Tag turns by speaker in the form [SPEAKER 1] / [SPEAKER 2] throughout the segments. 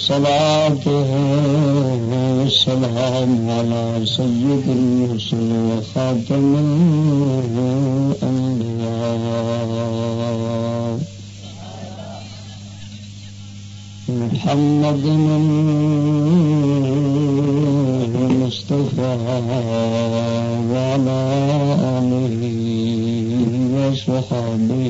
[SPEAKER 1] والصلاة والسلام على سيد الرسل وخاتم الأنبياء. محمد المصطفى وعلى آله وصحبه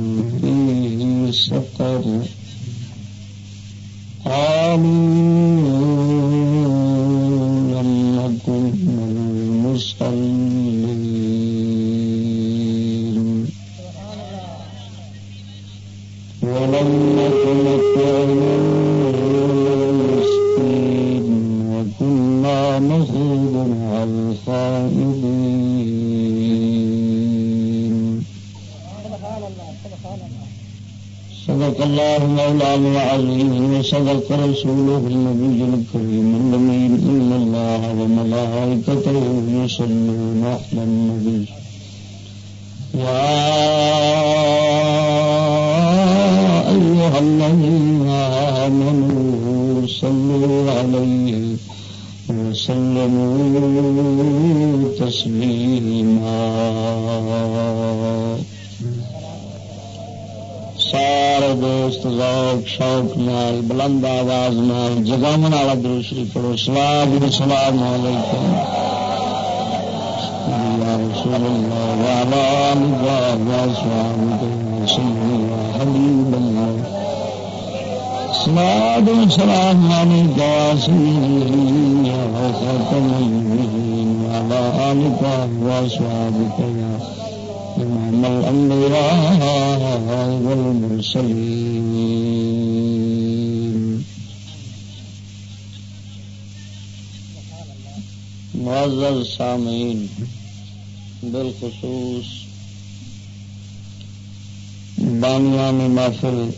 [SPEAKER 1] في العظيم وصدق رسوله النبي الكريم الأمين. إن الله وملائكته يصلون على النبي. يا أيها الذين آمنوا صلوا عليه وسلموا تسليما سارے دوست ذوق، شوق نال، بلند آواز نال جگامن والا دروشری پڑھو۔ سلام سلام علیکم یا رسول اللہ وعلا آلہ وصحبہ وسلم یا حبیب اللہ سلام سلام علیکم یا سیدی یا خاتم النبیین وعلا آلہ وصحبہ یا إمام الأنبياء والمرسلين معزز سامعین بالخصوص بانیان محفل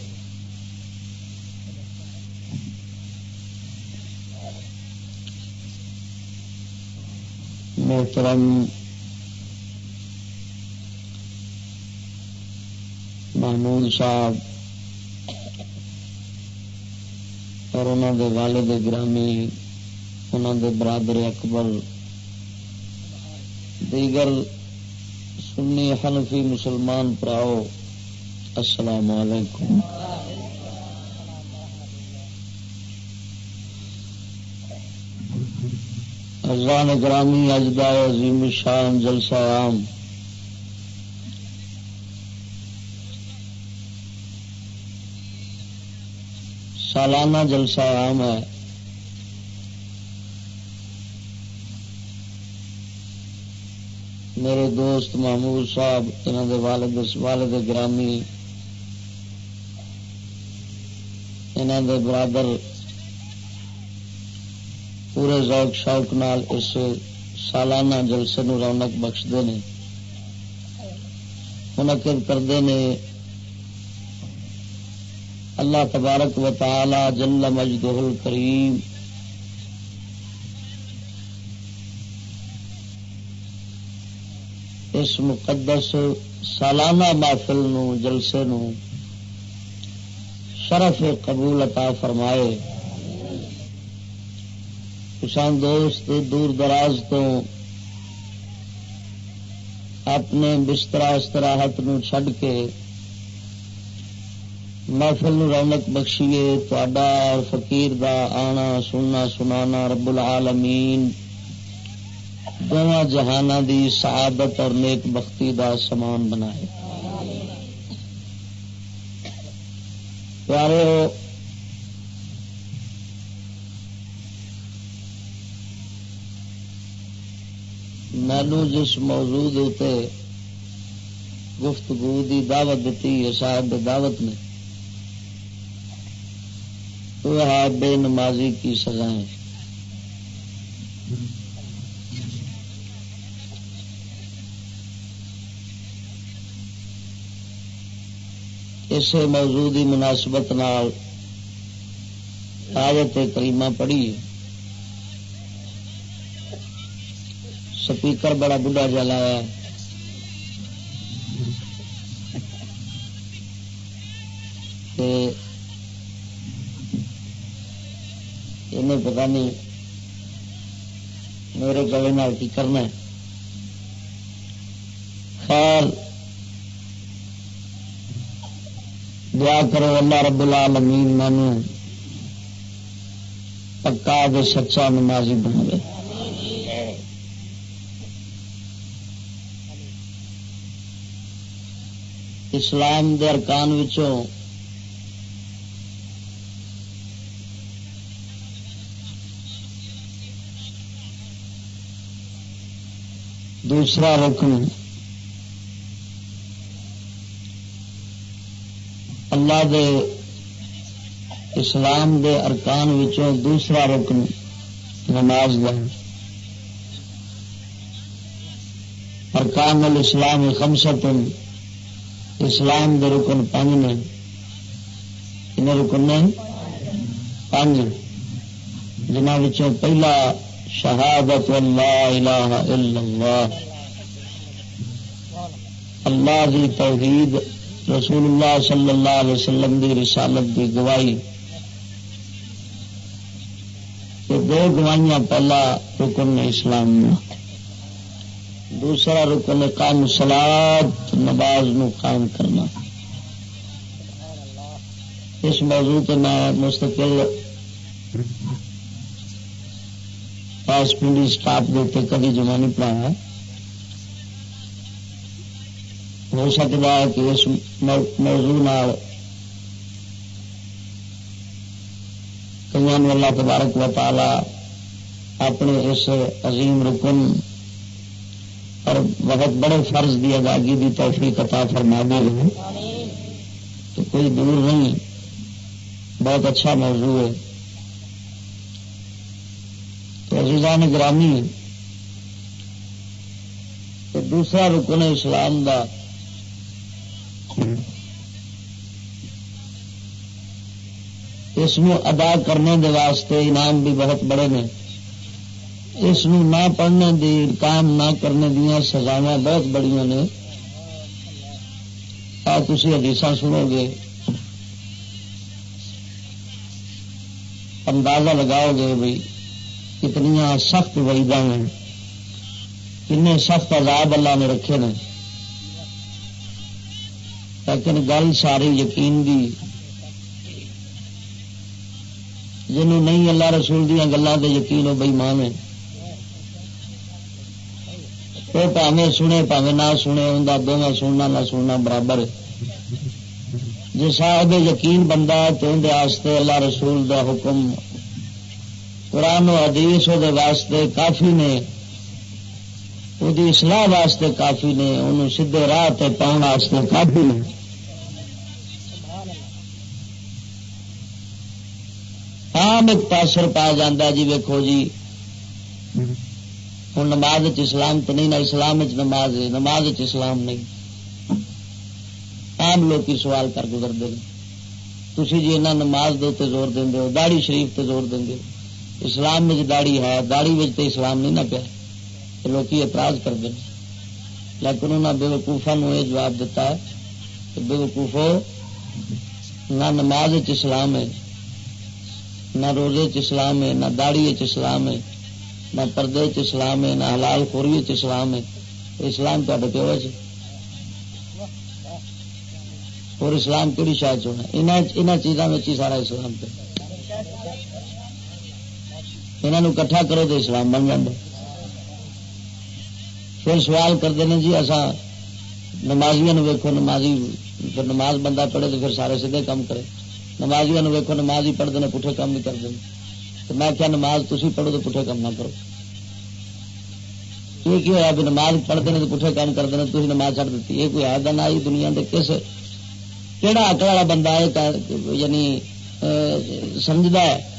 [SPEAKER 1] محترم محمود صاحب اور انہوں دے والد گرامی انہوں دے برادر اکبر، دیگر سنی حنفی مسلمان پراؤ، السلام علیکم۔ ازان گرامی اجدا عظیم شان، جلسہ عام۔ سالانہ جلسہ عام ہے۔ میرے دوست محمود صاحب انہوں دے والد والد گرامی انہوں دے برادر پورے ذوق، شوق نال اس سالانہ جلسے نو رونق بخشتے ہیں منعقد کرتے ہیں اللہ تبارک و تعالی جل مجدہ الکریم اس مقدس سالانہ محفل نو، جلسے نو شرف قبول عطا فرمائے۔ کسان دوست، دور دراز تو اپنے بستر استراحت نو چھڈ کے محفل رونق بخشیے تا فقیر دا آنا، سننا، سنانا رب العالمین۔ دونوں جہانا دی سعادت اور نیک بختی دا سامان بنائے۔ پیارے ہو مینو جس موضوع ہوتے گفتگو دی دعوت دیتی ہے، صاحب دعوت نے وہ ہے بے نمازی کی سزائیں۔ اسے موجودی مناسبت نال آیت کریمہ پڑھی۔ سپیکر بڑا بڑھا جلایا انہیں پتا نہیں میرے گلے کی کرنا خیر، دعا کرو اللہ رب العالمین مینو پکا دے سچا نمازی بنا دے اسلام دے ارکان وچوں دوسرا رکن۔ اللہ دے اسلام دے ارکان وچوں دوسرا رکن نماز دا ارکان الاسلام خمسط اسلام دے رکن پانچ نے۔ کن رکن نے پانچ۔ جنہ پہلا شہادت اللہ الہ الا اللہ اللہ دی توحید رسول اللہ صلی اللہ علیہ وسلم دی رسالت دی گواہی۔ تو دو گواہیاں پہلا رکن اسلام میں دوسرا رکن کام سلاد نماز نو قائم کرنا۔ اس موضوع پہ میں مستقل پاس پنڈی اسٹاف کے کبھی جمع نہیں پڑھایا۔ ہو سکتا ہے کہ اس موضوع کئی اللہ تبارک و تعالی اپنے اس عظیم رکن اور بہت بڑے فرض کی ادائیگی کی توفیق عطا فرما دے رہے تو کوئی دور نہیں، بہت اچھا موضوع ہے۔ عزیزان گرامی، تو دوسرا رکن اسلام دا۔ اس ادا کرنے دے واسطے انعام بھی بہت بڑے نے۔ اس نہ پڑھنے دی کام نہ کرنے دیا سزاوا بہت بڑی نے۔ آ تھی حدیث سنو گے۔ اندازہ لگاؤ گے بھائی کتنی سخت وعیدہ ہیں۔ کن سخت عذاب اللہ نے رکھے ہیں لیکن گل ساری یقین دی۔ جنوں نہیں اللہ رسول دیا گلوں کے یقین ہو بئی مان ہے وہ پاوے سنے پاوے نہ سنے، ان دونوں سننا نہ سننا برابر جی صاحب یقین بندہ تو اندر اللہ رسول دا حکم قرآن و حدیث وہ واسطے کافی نے وہ اصلاح واسطے کافی نے، انہوں سیدے راہ پاؤن واسطے کافی نے۔ عام ایک تاثر پایا جا جی ویکو جی ہوں نماز اسلام تو نہیں، نہ اسلام نماز ہے نماز اسلام نہیں۔ عام لوگ سوال کر گزرتے ہیں۔ تھی جی انہیں نماز دے زور دیں داڑی شریف تے زور دیں اسلام میں داڑی ہے داڑی تو اسلام نہیں نہ پیا۔ لوگ اعتراض کرتے ہیں لیکن انہوں نے بے وقوفا یہ جواب دیتا ہے کہ بے وقوفو نہ نماز اسلام ہے، نہ روزے اسلام ہے، نہ داڑی اسلام ہے، نہ پردے اسلام ہے، نہ حلال خوری اسلام ہے۔ اسلام تے پیو جی۔ اور اسلام کہڑی شاید چونا یہاں چیزوں میں ہی سارا اسلام پہ یہاں کٹھا کرو تو اسلام بن جائے پھر سوال کرتے ہیں جی اصا نمازیا ویکو نمازی پھر نماز بندہ پڑھے تو پھر سارے سیدھے کام کرے۔ نمازیا ویکو نماز ہی پڑھتے ہیں پٹھے کام نہیں کرتے تو میں کیا نماز تھی پڑھو تو پٹھے کام نہ کرو۔ یہ کی ہوا بھی نماز پڑھتے ہیں تو پٹھے کام کرتے ہیں تھی نماز چڑھ دیتی یہ کوئی آدھا نہ آئی دنیا کے کس کہڑا اکڑ والا بندہ ہے؟ یعنی سمجھتا ہے۔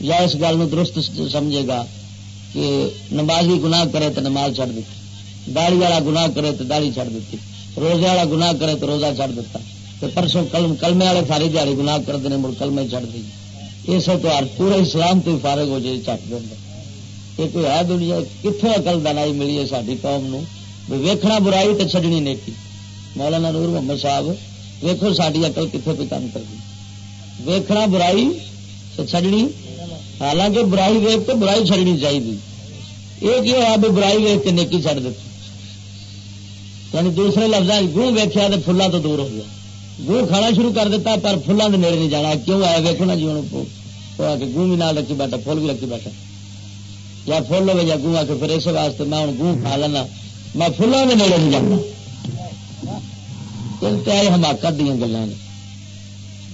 [SPEAKER 1] یا اس گل درست سمجھے گا کہ نمازی گناہ کرے تو نماز چڑھ دیتی داڑی والا گناہ کرے تو داڑی چڑھ دیتی روزے والا گناہ کرے تو روزہ چڑھ دیتا پرسوں کلم کلمے والے ساری دیہی گناہ کرتے ہیں مڑ کلمے چڑھ دی۔ اسے تو پورے اسلام تو فارغ ہو جائے چٹ دیں یہ کوئی ہے دنیا؟ کتوں اقل دنائی ملی ہے ساری قوم نو؟ ویکھنا برائی تو چڈنی نیکی۔ مولانا نور محمد صاحب ویکو ساری اقل کتنے پہ کام کر دی۔ ویکھنا برائی تو چڈنی حالانکہ برائی ویک تو برائی چڑنی چاہیے۔ یہ کیا ہوا بھی برائی ویک کے نیکی چڑھ دیتی۔ یعنی دوسرے لفظ گوں ویکیا تو فلا تو دور ہو گیا۔ گوں کھانا شروع کر دیتا پر فلان کے نیڑے نہیں جانا۔ کیوں آیا ویکو نا جی ہوں گوں بھی نہ رکھی بیٹھا فل بھی رکھی بیٹھا۔ یا فل ہوگا یا گوں آ کے پھر اس واسطے میں ہوں گوں کھا لینا۔ میں فلوں کے نیڑے نہیں جانا۔ حماقت دیا گلان نے۔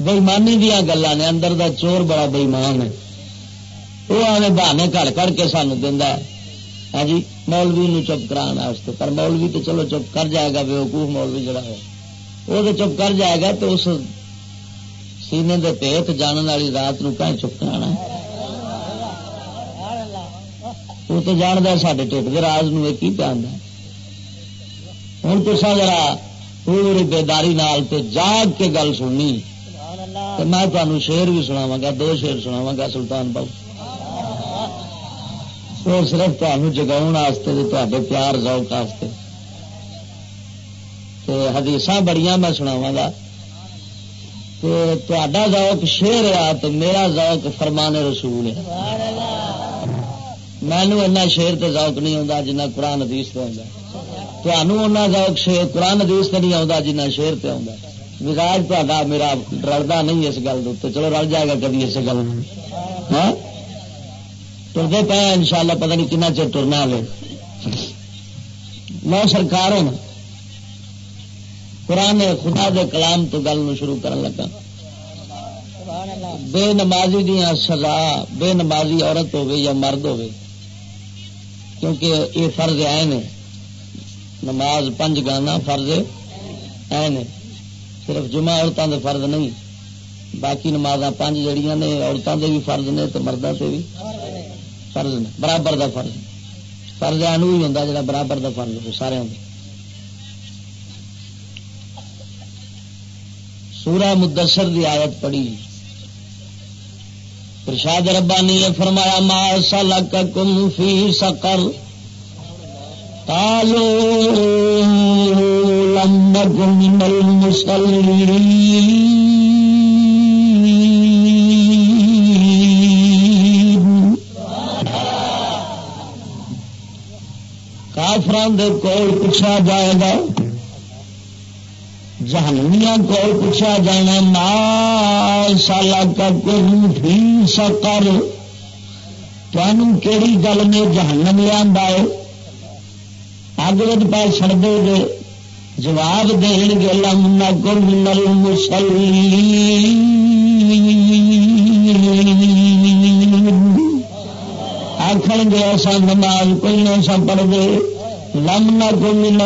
[SPEAKER 1] بےمانی دیا گلان نے۔ اندر دا چور بڑا بےمان ہے۔ وہ آنے بہانے کڑ کر کے سانو دینا ہاں جی مولوی نو چپ کرا پر مولوی تو چلو چپ کر جائے گا بےوقوف مولوی جڑا ہے وہ تو چپ کر جائے گا تو اس سینے دے پیت جان والی رات نو کہیں چپ کرا وہ تو جاندہ سارے ٹھیک کے راز نو کی پیان ہوں تو ذرا پوری بیداری نال تے جاگ کے گل سننی میں تمہیں شیر بھی سناوا گا دو شیر سناوا گا سلطان بابو وہ صرف تمہیں جگا پیار ذوق حدیث بڑی میں سناوا گا تا ذوق شیر آ تو میرا ذوق فرمان رسول ہے مینو ایسا شیر تے ذوق نہیں آتا جنہ قرآن حدیث پہ آتا تمہوں ذوق شیر قرآن حدیث تے نہیں آتا جنہ شیر پہ آتا مزاج تا میرا رلتا نہیں اس گل چلو رل جائے گا کبھی اس گل ہاں ٹرتے پے ان شاء اللہ پتا نہیں کنا چر ٹرنا لے نو سرکار ہونا قرآن خدا دے کلام تو گل شروع کرن لگا۔ بے نمازی دیا سزا، بے نمازی عورت ہوے یا مرد ہوے کیونکہ یہ فرض آئے نے نماز پنج گانا فرض آئے نے صرف جمعہ عورتوں دے فرض نہیں، باقی نماز پانچ جڑیاں نے عورتوں دے بھی فرض نے تو مردوں سے بھی۔ فرض نے، برابر دا فرض فرض آنو ہی ہوتا جا برابر دا فرض ہو، سارے ہوں۔ سورہ مدثر دی آیت پڑھی۔ پرشاد ربانی نے فرمایا، ما سلککم فی سقر۔ قالوا لم نكن من المصلين۔ کافران دے کول پوچھا جائے گا جہنمیا کول پوچھا جانا مال سالا کا کم بھی سکر تمہوں کہڑی گل میں جہنم لیا ہے؟ اگ پہ سڑ دے گے جواب دین گے، لم نل مسلی آخر گے، ایسا نماز کوئی ایسا پڑھ دے لم نہ کو مل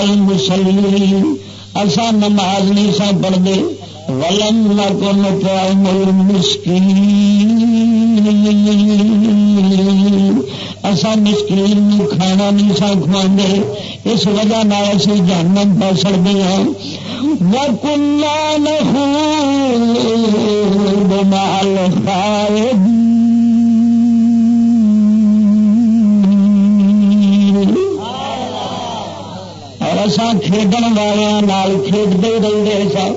[SPEAKER 1] اصا نماز نہیں سا پڑھتے۔ ولم نہ کو مل مسکین اصا مسکین کھانا نہیں سا کھوا اس وجہ اسی جانم پا سکتے ہیں۔ وکلا نخون بمال خائد اسان کھیڈن والوں کھیڈتے رہتے سا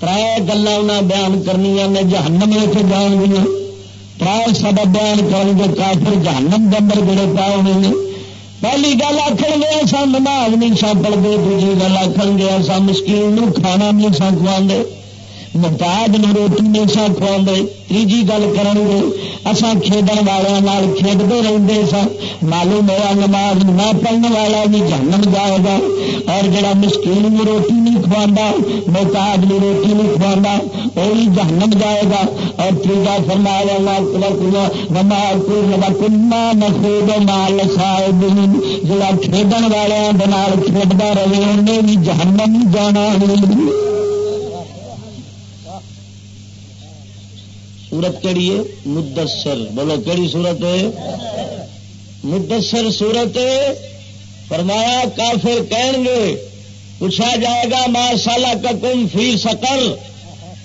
[SPEAKER 1] تر گلا بیان کرنی نے جہنم لے جان گیا تر سب بیان کر گے کافر جہنم دمبر جڑے پا ہونے نے۔ پہلی گل آخر گیا سا نماز نہیں سا پڑھتے دوسری گل آخر گیا سا مشکل کھانا نہیں سا کھوا محتاج نے روٹی نہیں سا کھوا تیجی گل کریں گے اصا کھیڈن والوں کھیڈتے رہتے سا معلوم ہوا نماز نہ پڑھنے والا بھی جنم جائے گا۔ اور جڑا مشکل بھی روٹی نہیں کھوا محتاج بھی روٹی نہیں کھوا وہ بھی جہنم جائے گا۔ اور تیجا فرمایا نماز کنا نخوب مال صاحب جڑا کھیڈن والوں کے کھیڈتا رہے، انہیں بھی جہنم جانا سورت کہڑی ہے؟ مدثر. بولو کہڑی سورت ہے؟ مدثر سورت فرمایا، کافر کہیں گے، پوچھا جائے گا ماں سالہ کا کم فی سکل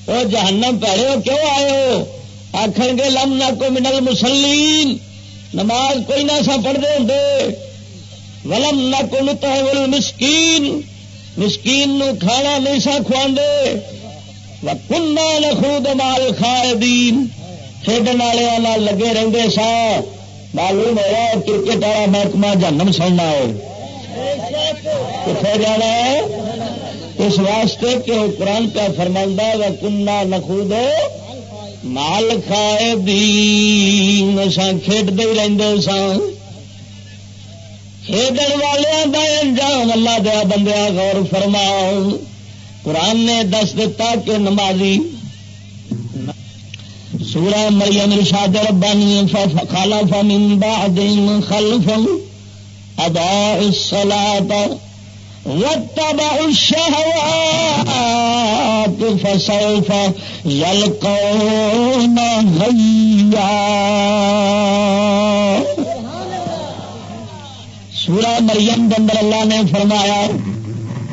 [SPEAKER 1] وہ جہنم پہرے ہو، کیوں آئے ہو؟ آخر گے، لم نہ کو منل مسلم نماز کوئی نہ سا پڑھتے ہوں ولم نہ کو نتہ مسکین مسکین نو کھانا نہیں سا کھواندے کنہ نخود مال خائدین کھیڈن والے لگے رہتے سا معلوم ہوا کرکٹ والا محکمہ جنم سننا ہو کتنے جانا ہے اس واسطے کہ قرآن کا فرماندہ و کنہ نخود مال کھائے دین کھیڈتے ہی رہتے سن کھیڈن والوں کا انجام اللہ دیا بندیا غور فرماؤ قرآن نے دس دتا کہ نمازی سورہ مریم رشاد ربانی خلف من بعدهم خلف اضاء الصلاة واتبعوا الشهوات فسوف يلقون غيا. سورہ مریم دندر اللہ نے فرمایا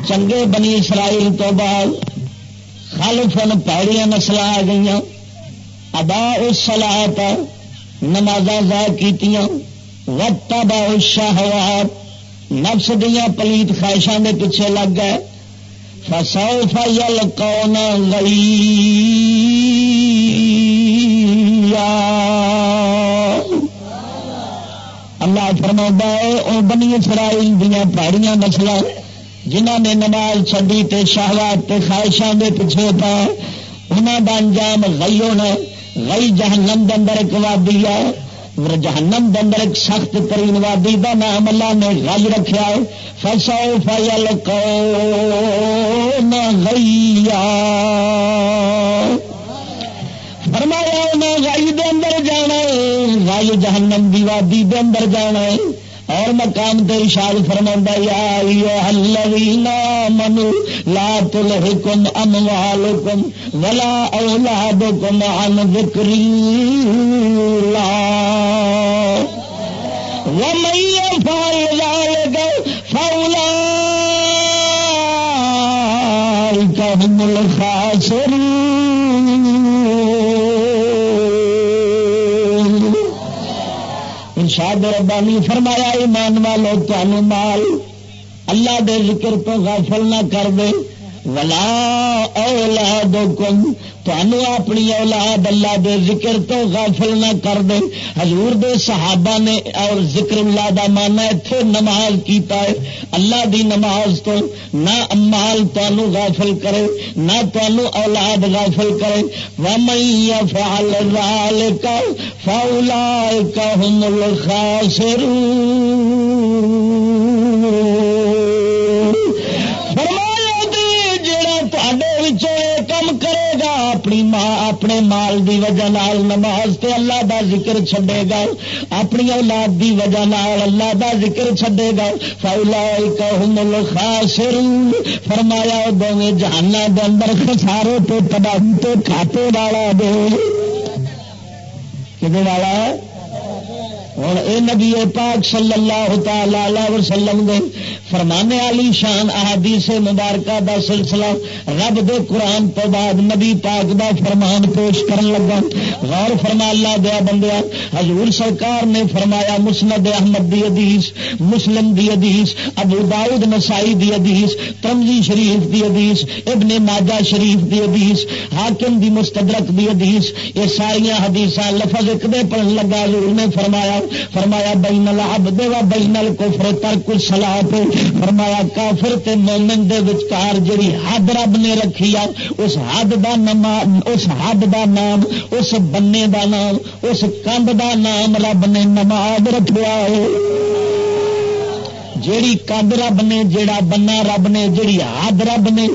[SPEAKER 1] چنگے بنی اسرائیل تو بعد خلفن پیڑیاں نسل آ گئی ادا اس سلاحت نماز کی وقت با شاہوات نفس دیا پلیت خواہشان کے پیچھے لگ گئے۔ فسو فل کون گئی اللہ فرما ہے بنی اسرائیل دیا پہاڑیاں نسل جنہ نے نماز چڈی تے شہوات تے خواہشان کے پیچھے پا انہوں کا انجام گئی ہونا گئی جہنم دندر ایک وادی ہے۔ جہنم دندر ایک سخت ترین وادی کا نام اللہ نے گج رکھا ہے۔ فسو فیل کو گئی فرمایا انہیں گائی دے اندر جانا ہے۔ گائی جہنم دی وادی دے اندر جانا ہے۔ اور مقام تے اشار فرما یا منو لا تلحکم اموالکم ولا اولادکم عن ذکر اللہ۔ ومن يفعل ذلك فأولئك هم الخاسرون۔ ارشاد ربانی فرمایا، ایمان والو تمہوں مال اللہ دے ذکر تو غافل نہ کر دے۔ ولا اولاد کم اپنی اولاد اللہ دے ذکر تو غافل نہ کر دے۔ حضور دے صحابہ نے اور ذکر اللہ دا مانا اتنے نماز کیتا ہے۔ اللہ دی نماز تو نہ امال تنوع غافل کرے، نہ تنوع اولاد غافل کرے۔ ومئی فال لال کا فولا کا خاصر کم کرے گا، اپنی ماں، اپنے مال دی وجہ نال نماز تے اللہ دا ذکر چھڈے گا۔ اپنی اولاد دی وجہ نال اللہ دا ذکر چھڈے گا۔ فولا الخاسرون۔ فرمایا دونوں جہانا دے اندر خسارے تو تباہی تو کھاتے والا دے۔ کھے والا ہے؟ ہوں اے نبی پاک صلی اللہ تعالی وسلم دے فرمانے والی شان احادیث مبارکہ دا سلسلہ رب دے قرآن تو بعد نبی پاک دا فرمان پیش کرن لگا۔ غور فرما اللہ دیا بندیا، حضور سرکار نے فرمایا مسند احمد دی حدیث، مسلم دی حدیث، ابو داؤد نسائی دی حدیث ترمزی شریف دی حدیث، ابن ماجہ شریف دی حدیث، حاکم دی مستدرک دی حدیث، یہ ساری حدیث لفظ ایک دے پڑھن لگا۔ حضور نے فرمایا فرمایا بین العبد و بین الکفر، ترک الصلاۃ فرمایا کافر تے مومن دے وچکار جڑی حد رب نے رکھی آ اس حد دا نام اس حد دا نام، اس بننے دا نام، اس کند دا نام رب نے نماز رکھیا ہے۔ جیڑی کد رب نے، جیڑا بنا رب نے، جیڑی حد رب نے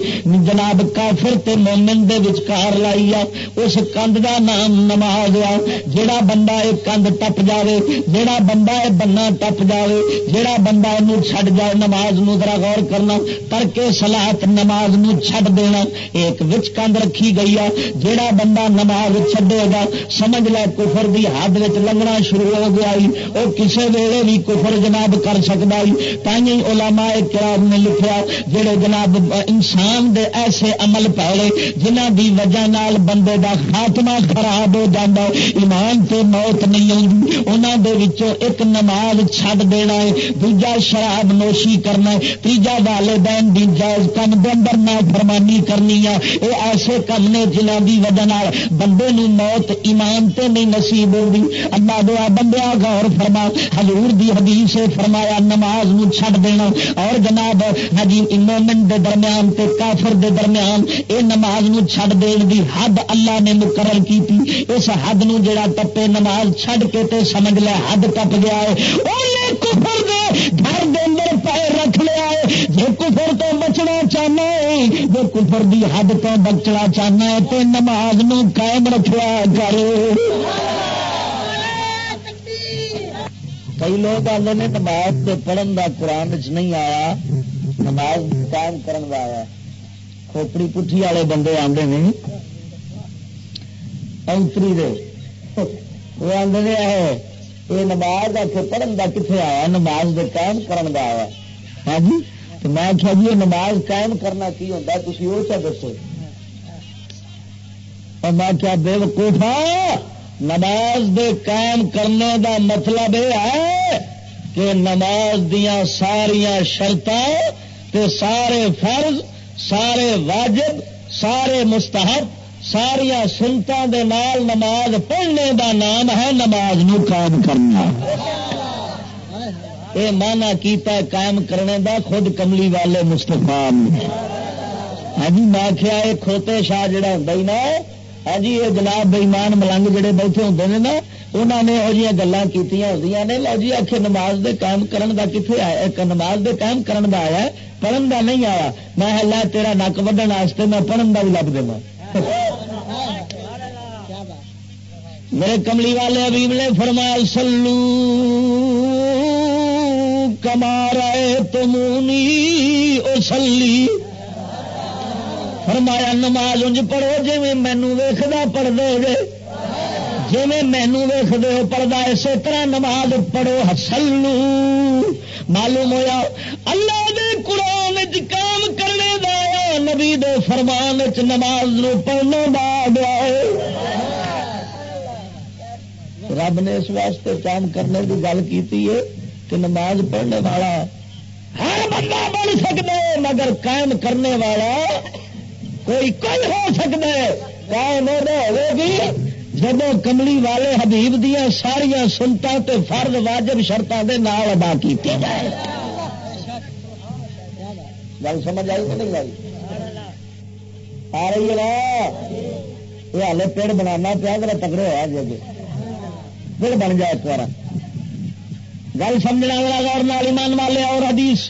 [SPEAKER 1] جناب کافر تے مومن دے وچکار لائی آ، اس کند دا نام نماز آ، جیڑا بندہ یہ کند ٹپ جاوے، جیڑا بندہ یہ بننا ٹپ جاوے، جیڑا بندہ یہ چھڈ جائے نماز نو ذرا غور کرنا تر کے سلاحت نماز نو چھڈ دینا ایک وچ کند رکھی گئی آ، جیڑا بندہ نماز چھڈے گا، سمجھ لے کفر دی حد وچ لنگنا شروع ہو گیا وہ کسے ویلے بھی کفر جناب کر سکتا تھی علماء کرام نے لکھا جڑے جناب انسان دے ایسے عمل پہلے جنہ دی وجہ نال بندے دا خاتمہ خراب ہو جاتا ایمان تے موت نہیں آتی انہوں دے وچوں ایک نماز چھڈ دینا ہے، دوجا شراب نوشی کرنا ہے، تیجا والدین دی جائز کم دے اندر نہ فرمانی کرنی ہے۔ یہ ایسے کم نے جنہ دی وجہ نال بندے نو موت ایمان تے نہیں نصیب ہوگی اللہ دعا بندیا غور فرما، حضور دی حدیث فرمایا، نماز نو چھڈ دینا۔ اور جناب حجی مومن دے درمیان تے کافر دے درمیان اے نماز نو چھڈ دین دی حد اللہ نے مقرر کی تھی اس حد نو جڑا ٹپے نماز چھڈ کے تے سمجھ لے حد ٹپ گیا ہے۔ او کفر دے گھر دے اندر پیر رکھ لیا ہے۔ جے کفر تو بچنا چاہنا ہے، جو کفر دی حد تو بچنا چاہنا ہے، تے نماز نو قائم رکھا کرے کئی لوگ آتے ہیں نماز کے پڑھن کا قرآن چ نہیں آیا، نماز قائم کرن کا آیا. کھوپڑی پٹھی والے بندے آتے ہیں انتری دے. وہ آتے ہیں یہ نماز آ کے پڑھن کا کتنے آیا، نماز دے قائم کرن کا آیا. ہاں جی؟ تو میں آخیا جی یہ نماز قائم کرنا کی ہوتا تھی وہ چاہ دسو؟ اور میں کیا بے وقوفا ہاں! نماز دے قائم کرنے دا مطلب یہ ہے کہ نماز دیا ساریا شرط سارے فرض، سارے واجب، سارے مستحب ساریا سنتوں دے نال نماز پڑھنے دا نام ہے نماز نو قائم کرنا۔ یہ مانا کیتا ہے قائم کرنے دا خود کملی والے مستفا ہاں جی میں آخیا یہ کھوتے شاہ جڑا ہوں نا ہاں جی یہ جناب بےمان ملنگ جڑے بیٹھے ہوتے ہیں نا انہوں نے یہو جی گلیں کی ہوتی نے، لو جی آخر نماز دے قائم کرن دا کتنے آیا؟ نماز دے قائم کرن دا آیا پڑھن دا نہیں آیا۔ میں ہلا تیرا نک وڈن واسطے میں پڑھن دا بھی لب دینا میرے کملی والے ابھی نے فرمایا سلو کمار تمونی او سلی فرمایا، نماز انج پڑھو جی مینو ویخدا پڑھ دو گے جی مینو ویخ پڑھتا اسی طرح نماز پڑھو ہسلو معلوم ہوا اللہ دے قرآن کام کرنے دا نبی دے فرمان چ نماز نو پڑھنے دا دیا رب نے اس واسطے کام کرنے کی گل کی کہ نماز پڑھنے والا ہر بندہ بن سکتا مگر قائم کرنے والا کوئی کل ہو سکتا ہے قائم ہوگی جب کملی والے حبیب دیا ساریا سنتا تے فرد واجب شرطوں کے نال ادا کی جائے۔ گل سمجھ آئی کہ نہیں آئی؟ آ رہی ہے نا۔ یہ ہالے پیڑ بنانا پیا میرا تگڑے ہوا جی پھر بن جائے ایک بار۔ گل سمجھنا والا غور ایمان والے اور حدیث۔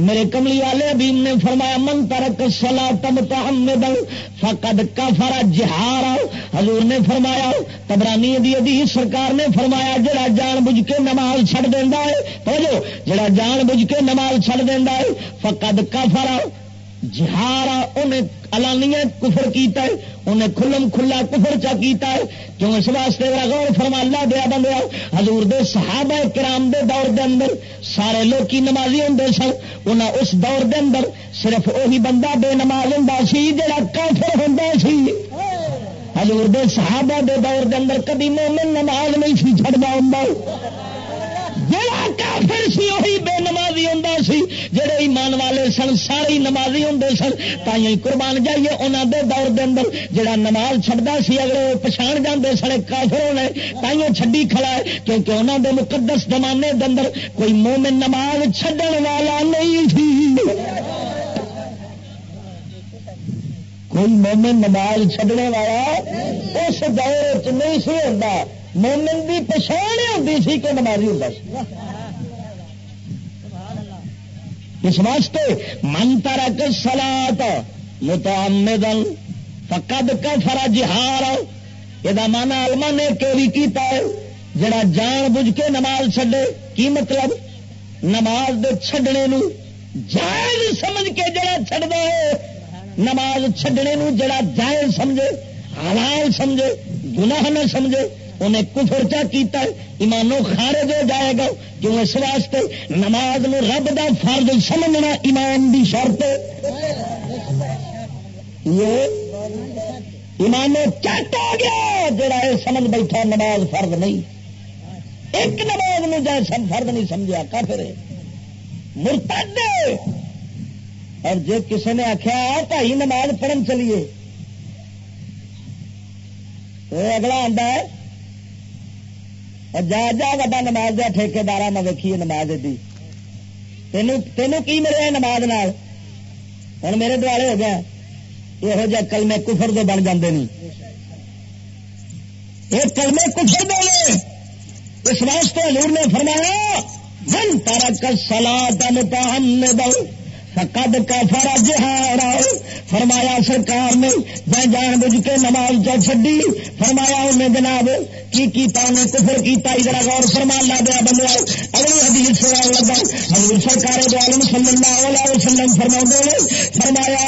[SPEAKER 1] میرے کملی والے ابھی نے فرمایا، من ترک سلا تم تحمد فقد کفر جہار حضور نے فرمایا، تبرانی دی حدیث سرکار نے فرمایا، جڑا جان بوجھ کے نماز چھڑ دیندا ہے، توجہ، جڑا جان بوجھ کے نماز چھڑ دیندا ہے، فقد کفر۔ جہارا انہیں الانیہ کفر کیتا ہے، انہیں کھلم کھلا کفر چا کیتا ہے۔ کیوں اس واسطے غور فرما، اللہ دیا بندیا حضور دے صحابہ کرام دے دور دے اندر سارے لوگ نمازی ہوں سن۔ انہیں اس دور دے اندر صرف وہی بندہ بے نماز ہوں سی جڑا کافر ہوں سی۔ حضور دے صحابہ دے دور دے اندر کبھی مومن نماز نہیں سی چڑھتا ہوں جڑا کافر سی وہی بے نمازی ہوں سی، جڑے ایمان والے سن، سارے نمازی ہوں سن تھی قربان جائیے انہوں دے دور دے اندر جڑا نماز چڑھتا سی اگر وہ پچھان جاتے سڑے کافر ہونے، تائیوں چڈی کھڑا ہے، کیونکہ انہوں دے مقدس زمانے دے اندر کوئی مومن نماز چھڈن والا نہیں سی کوئی مومن نماز چھڈنے والا اس دور چ نہیں سی ہوتا مومن کی پچھان ہوتی سی کہ نمازی ہوتا اس واسطے من ترک سلاد متعمدن فقد کفر جہار۔ یہ مانا علما نے کہ بھی کیتا ہے، جڑا جان بوجھ کے نماز چھڈے، کی مطلب؟ نماز دے چھڈنے نو جائز سمجھ کے جڑا چھڈ دے نماز چھڈنے نو جڑا جائز سمجھے، حلال سمجھے، گناہ نہ سمجھے انہیں کفر کیا کیتا ہے؟ ایمانو خارج ہو جائے گا۔ کیوں اس واسطے نماز میں رب دا فرض سمجھنا ایمان دی شرط یہ ایمانو چٹ آ گیا جڑا یہ سمجھ بیٹھا نماز فرض نہیں۔ ایک نماز میں جائے سب فرض نہیں سمجھا کافر مرتد اور جی کسی نے آخیا بھائی نماز پڑھن چلیے۔ اگلا آتا ہے جا جا وا نماز دیا ٹھیکار میں ویکھیے نماز دی۔ تینوں کی ملے نماز نال؟ ہوں میرے دوارے ہو گیا یہو جہ کلمے کفر دے بن جاندے نہیں یہ کلمے کفر دے اس واسطے حضور نے فرمایا، من تارا کر سلا تم فقد کا فرا جہارا۔ فرمایا سرکار نے، میں جان بوجھ کے نماز چ چڈی فرمایا انہیں جناب، کی کیتا، انہیں کفر کیتا ادھر غور فرما لا دیا بندہ اگلی حدیث سنا لگا۔ حضور سرکار دو عالم صلی اللہ علیہ وسلم فرما نے، فرمایا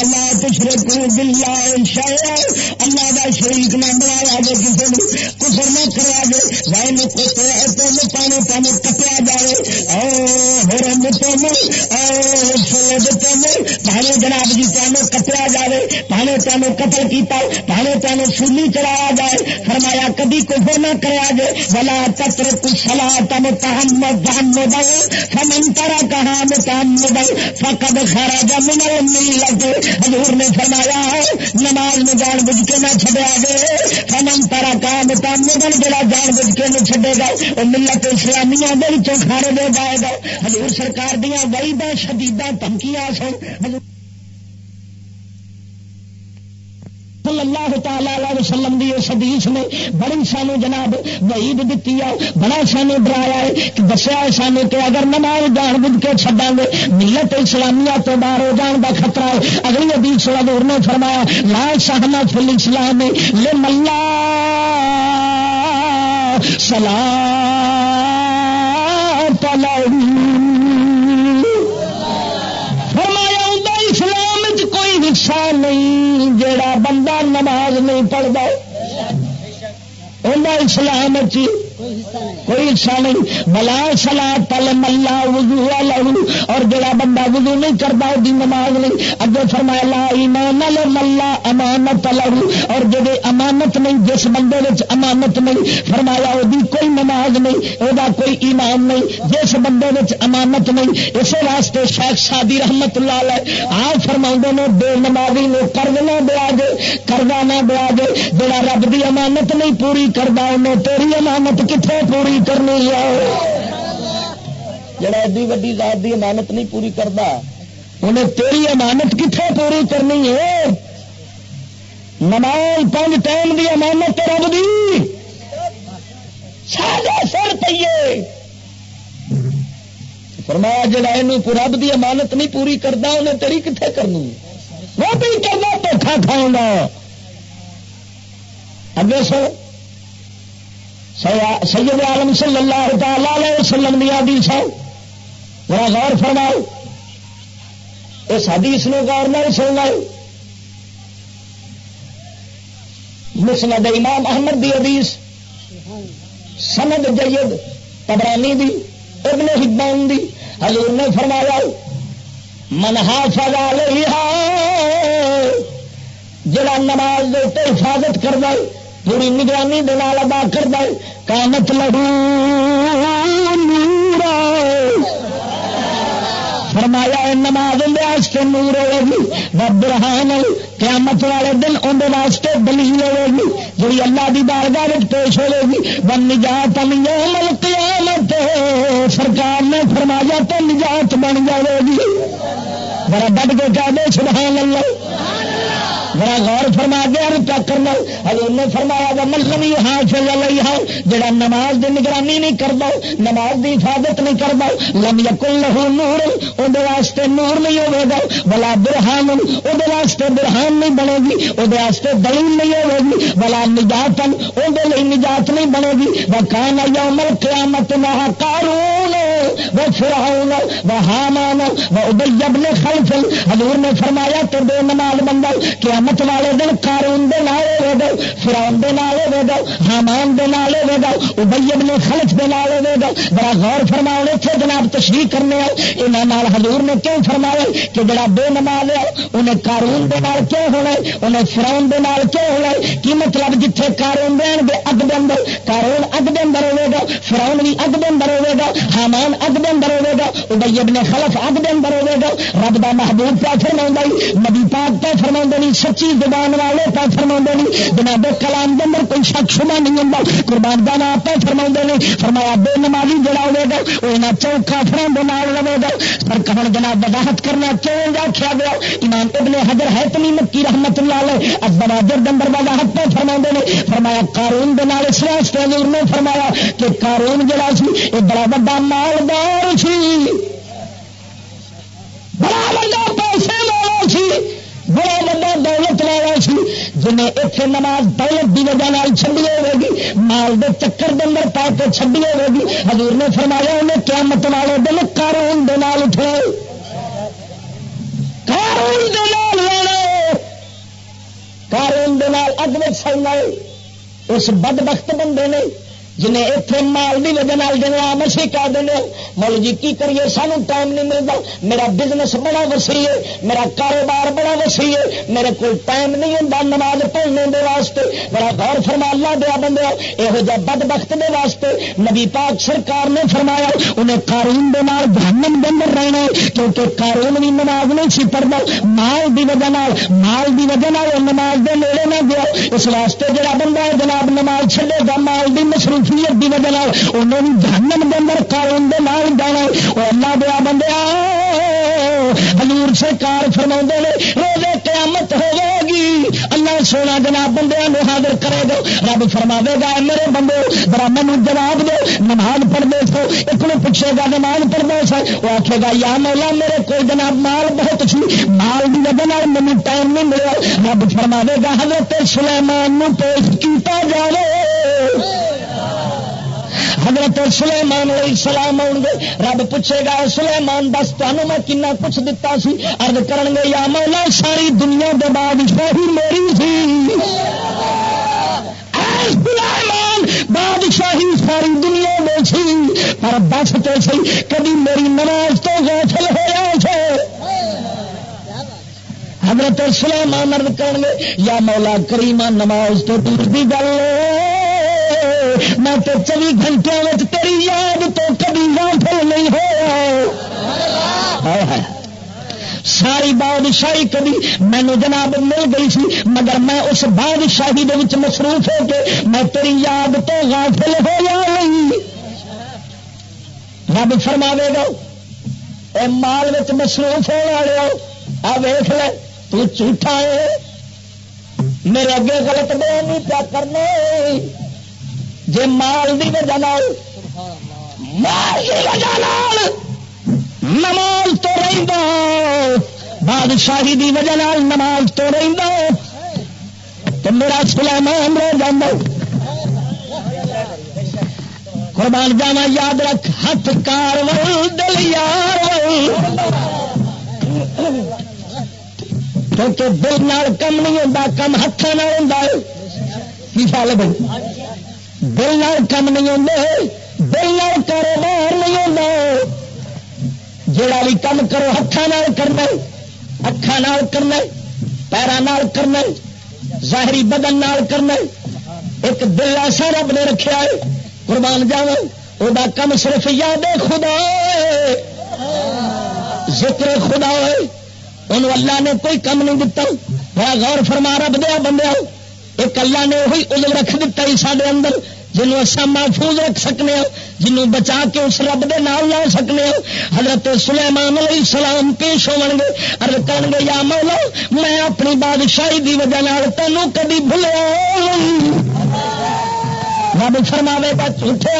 [SPEAKER 1] اللہ تشرکو باللہ شاء اللہ دا شریک نہ بنایا جو کسی نے کفر نہ کرا دے بھائی میں کوتے ہے تو متانے پانے کٹیا جائے۔ او ہر متوں او پہلے جناب جی تمہیں کٹیا جائے پہلے تمہیں قتل کیتا پہلے تمہیں سونی چلایا جائے۔ فرمایا، کبھی کفر نہ کرا جائے بلا چتر کسلا تم تہم دہم دو سمن ترا کہاں تہم دو فقد خرا جمن مل لگے حضور نے فرمایا، نماز میں جان بج کے نہ چڈیا گئے سمن ترا کہاں تہم دن جڑا جان بج کے نہیں چڈے گا، وہ ملت اسلامیہ دے وچوں کھانے دے جائے گا۔ حضور سرکار دیا وہی شدیدہ دھمکیاں سن صلی اللہ تعالی علیہ وسلم دی اس حدیث نے بڑی سانو جناب وعید دیتی ہے، بڑا سانو ڈرایا ہے کہ دسیا ہے سانو کہ اگر نماز جان بج کے چڈا گے، ملت اسلامیہ تو باہر ہو جان کا خطرہ ہے۔ اگلی حدیث سولہ دور نے فرمایا، لا سہنا فل اسلام لے ملا سلام نقصان نہیں جڑا بندہ نماز نہیں پڑھتا اسلام چی کوئی حصہ نہیں۔ بلا سلا پل ملا وضو لہو اور جڑا بندہ وضو نہیں کرتا وہ نماز نہیں۔ اگے فرمایا، لا ایمان لے ملا امانت لہو اور جڑے امانت نہیں، جس بندے امانت نہیں، فرمایا وہ کوئی نماز نہیں وہ کوئی ایمان نہیں۔ جس بندے امانت نہیں اسی واسطے شیخ شادی رحمت اللہ لے آ فرما نے، بے نمازی نے کرد نہ دیا جے کردہ نہ دیا جے، جڑا رب دی امانت نہیں پوری کرتا انہیں تیری امانت کتنے پوری کرنی ہے؟ جڑا ایڈی وڈی ذات دی امانت نہیں پوری کرتا انہیں تیری امانت کتنے پوری کرنی ہے؟ نماز پانچ ٹائم دی امانت رب دی۔ سارے سر پیے فرمایا، جڑا یہ رب دی امانت نہیں پوری کرتا انہیں تیری کتنے کرنی؟ وہ بھی کرنا دھوکھا کھاؤں گا۔ اگے سو سید عالم صلی اللہ تعالی وسلم دیا حدیث ہے۔ بڑا غور فرماؤ۔ اس حدیث نے غور نہیں سننا مسند امام احمد دی حدیث، سند جید تبرانی دی، ابن حبان دی۔ حضور نے فرمایا منہا فضا لیا جڑا نماز دے حفاظت کر دے پوری نگرانی دال ادا کر دے کامت لہو فرمایا نماز واسطے نور ہوے گی برہان قیامت والے دن اندر واسطے دلیل ہوے گی جی اللہ کی بارگاہ پیش ہوے گی بن نجات یوم قیامت سرکار نے فرمایا تو نجات بن جائے گی۔ بڑا بڑھ کے کہہ دے، سبحان اللہ۔
[SPEAKER 2] بڑا غور فرما گیا کیا کرنا حضور نے فرمایا گا ملم ہی ہاں چل رہی ہاں جڑا نماز دی نگرانی نہیں کرتا، نماز دی حفاظت نہیں کرتا، لم یقل لہو نور اندر واسطے نور نہیں ہوے گا بلا برہان اندر واسطے برہان نہیں بنے گی وہ دلیل نہیں ہوے گی بلا نجاتن اندر نجات نہیں بنے گی۔ وہ کان یوم القیامت نہ کارون وہ فراؤن وہ حامان وہ ابی ابن خلف۔ حضور نے فرمایا تو بے نماز بندہ قیامت والے دن کارون دے نال ہوے گا فراؤن دے نال ہوے گا حامان دے نال ہوے گا ابی ابن خلف دے نال ہوے گا بڑا غور فرماؤ اتنے جناب تشریح کرنے یہاں حضور نے کیوں فرمایا کہ جڑا بے نماز ہے، انہیں کارون دے نال کیوں ہونا انہیں فراؤن دے نال کیوں ہونا کی مطلب جتھے کارون دین گے اگ دے اندر کارون اگ دے اندر ہوے گا فراؤن بھی اگ دے اندر ہوے گا، حامان اگ دے اندر ہوے گا ابی ابن خلف اگ دے اندر ہوے گا۔ رب دا محبوب پہ فرما نبی پاک پہ فرما نہیں سچی زبان والے پہ فرما نہیں۔ جناب کلام کے اندر کوئی شک شبہ نہیں ہوں قربان کا نام پہ فرما نہیں۔ فرمایا بے نمازی جڑا ہوے گا، وہ یہاں چوکھا فرم رہے گا۔ پر کہن جناب وضاحت کرنا کیوں آخیا گیا؟ ایمان ابن حضر ہے تمی مکی رحمت اللہ علیہ۔ اب بنادر دندر وضاحت پہ فرما نے فرمایا قارون دے نال اس واسطے حضور نے فرمایا کہ قارون جڑا سی، یہ بڑا بڑا مالدار سی۔ بڑا بڑا پیسے والا سی۔ بڑا بڑا دولت والا سی، جنہیں اتنے نماز دولت کی وجہ چڈی ہوے گی، مال دے چکر دن پا کے چڈی ہوے گی۔ حضور نے فرمایا، انہیں کیا مت والے دن کارون دے نال اٹھے کارون دے نال لینا کارون دے نال اگ میں سڑنا اس بد بخت بندے نے جنہیں اتنے مال کی وجہ جی آم اسی کہہ دیں مل جی کی کریے؟ سانو ٹائم نہیں ملتا۔ میرا بزنس بڑا وسیع ہے، میرا کاروبار بڑا وسیع ہے، میرے کو ٹائم نہیں ہوتا نماز پڑھنے دے واسطے۔ بڑا غور فرما لا دیا بندے یہو جہ بد بخت دے واسطے نبی پاک سرکار نے فرمایا، انہیں قارون دے نال جہنم دے اندر رہنا کیونکہ قارون بھی نماز نہیں سی پڑھتا۔ مال دی وجہ مال دی وجہ نماز دے نیڑے نہ گیا۔ اس واسطے جڑا بندہ ہے جناب نماز چھڈے گا، مال دی مصروف شخصیت کی وجہ انہوں نے جہنم کے اندر قانون دے نال جانا وہ اللہ دیا بندیا حضور سرکار فرما نے، روزے قیامت ہوے گی اللہ سونا جناب بندے حاضر کرے گا۔ رب فرما گا میرے بندے برا مینو جواب دو نماز پڑھتے سو ایک نے پوچھے گا، نماز پڑھتے سو وہ آخے گا، یا مولا، میرے کو جناب مال بہت سی۔ مال کی وجہ مجھے ٹائم نہیں ملا رب فرما گا، حضرت سلیمان نو پیش کیتا جائے حضرت سلیمان علیہ السلام آؤ گے، رب پوچھے گا سلیمان دس تمہیں میں کنا کچھ دتا سی؟ ارد کرن گے، یا مولا، ساری دنیا کے بعد شاہی میری سی سلیمان، بادشاہی ساری دنیا میں سی پر دس تو سی کبھی میری نماز تو غافل ہوا ہے حضرت سلیمان ارد کرن گے، یا مولا، کریمہ نماز تو دور کی گل میں تو چوبی گھنٹوں میں تیری یاد تو کبھی غافل نہیں ہوا ساری بادشاہی کبھی مینو جناب مل گئی سی مگر میں اس بادشاہی مصروف ہو کے میں تیری یاد تو غافل ہو جا رب فرما دے گا اے مال مصروف ہونے والے آ ویخ لے تو جھوٹا ہے میرے اگے غلط بیان نہیں پیا کرنے جی مال کی وجہ مال کی وجہ نماز تو رہتا بادشاہی کی وجہ نماز تو رہتا تو میرا سلیمان رہ جانا قربان جانا یاد رکھ ہاتھ کار دل یار کیونکہ دل نال کم نہیں ہوتا کم ہاتھوں ہوں کی خیال ہے بھائی؟ دل کم نہیں آتے دل کاروبار نہیں آتا جڑا بھی کم کرو ہاتھوں کرنا اکھان کرنا پیروں کرنا ظاہری بدن کرنا ایک دل ایسا رب نے رکھا ہے، قربان جاو وہ کم صرف یاد خدا ذکر خدا ہے انہوں اللہ نے کوئی کم نہیں دتا۔ بڑا غور فرما رب دیا بندہ ایک اللہ نے وہی علم رکھ دیتا ہی سارے اندر۔ جنوب اصا اچھا محفوظ رکھ سکنے ہاں جنوں بچا کے اس رب دے نال لا سکنے ہو، حضرت سلیمان علیہ السلام پیش ہو گے ارد کر گے، یا مولا، میں اپنی بادشاہی دی وجہ تینوں کبھی بھولیا رب فرماوے گا، جھوٹے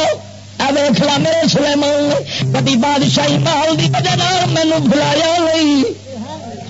[SPEAKER 2] ویخ لا میرے سلیمان کبھی بادشاہی مال کی وجہ مینو بلایا نہیں۔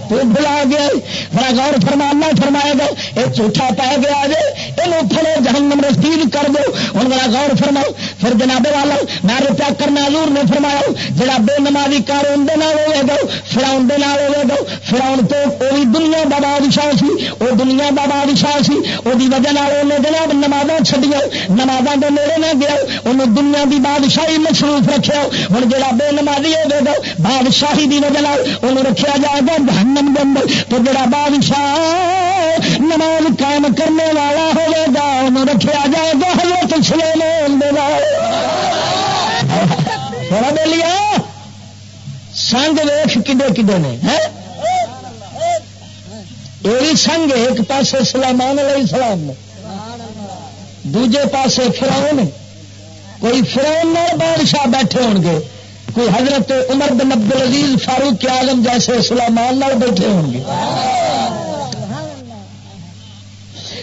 [SPEAKER 2] تو بلا گیا بڑا غور فرمانا، فرمایا گا یہ جھوٹا پا گیا جی یہ پھڑو جہنم رسید کر دو۔ ہوں بڑا غور فرماؤ۔ پھر جناب والا، میں روپیہ کرنا نور نے فرمایا، جڑا بے نمازی کار اندر ہوے گا، فراؤن ہوے گا، فراؤن تو وہ بھی دنیا کا بادشاہ سی وہ دنیا کا بادشاہ سی وہ وجہ انہیں جناب نمازاں چڈیا نمازاں کے نیڑے نہ گیا، انہوں دنیا کی بادشاہی مصروف رکھا ہوں جڑا بے نمازی ہوے گا، بادشاہی کی وجہ انہوں رکھا جائے گا، جہنم جہنم کے اندر تو جڑا بادشاہ نماز قائم کرنے والا ہوئے گا انہوں رکھا جائے گا حضرت سلیمان تھوڑا دے لیا سنگ ویخ کڈے کڈے نے یہ سنگ ایک پاسے سلامان علیہ السلام نے، دوجے پاسے فراؤن کوئی فراؤن بادشاہ بیٹھے ہو گے کوئی حضرت عمر بن عبد العزیز فاروق آلم جیسے سلامان بیٹھے ہوں گے۔